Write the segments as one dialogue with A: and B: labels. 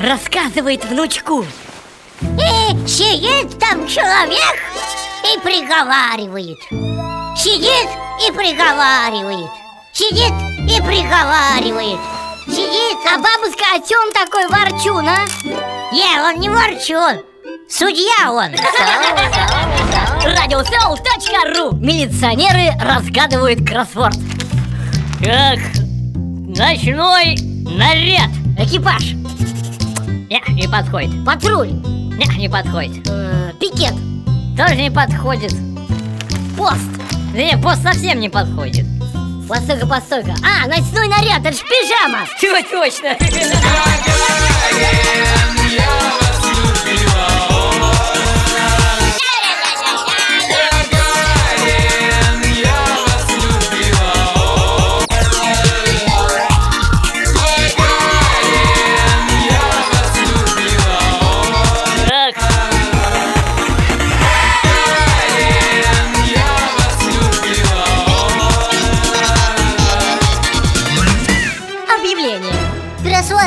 A: рассказывает внучку.
B: И сидит там человек и приговаривает. Сидит и приговаривает. Сидит и приговаривает. Сидит,
A: А бабушка, о чем такой ворчун, а?
B: Не, он не ворчун. Судья он.
A: Радиосел.ру Милиционеры разгадывают кроссворд.
C: Так, ночной наряд
A: Экипаж,
C: Не, не подходит.
A: Патруль,
C: Не, не подходит.
A: Э, пикет,
C: Тоже не подходит.
A: Пост.
C: Да не, пост совсем не подходит.
A: Постойка, постойка А, ночной наряд, это ж пижама.
C: Чего точно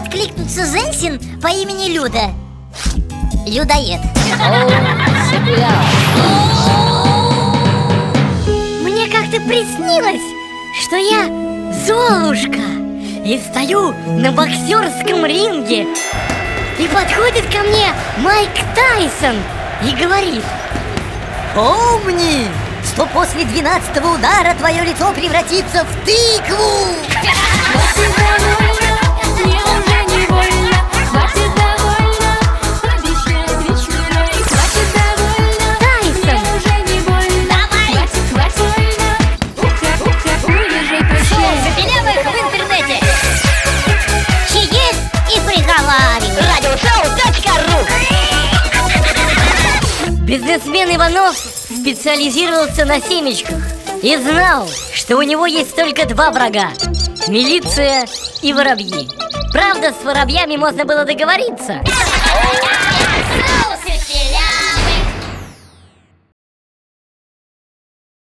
B: откликнуться Зенсин по имени Люда. Людоед.
A: Мне как-то приснилось, что я Золушка И стою на боксерском ринге. И подходит ко мне Майк Тайсон И говорит
B: Помни, что после двенадцатого удара твое лицо превратится в тыкву
A: Бизнесмен Иванов специализировался на семечках И знал, что у него есть только два врага Милиция и воробьи. Правда, с воробьями можно было договориться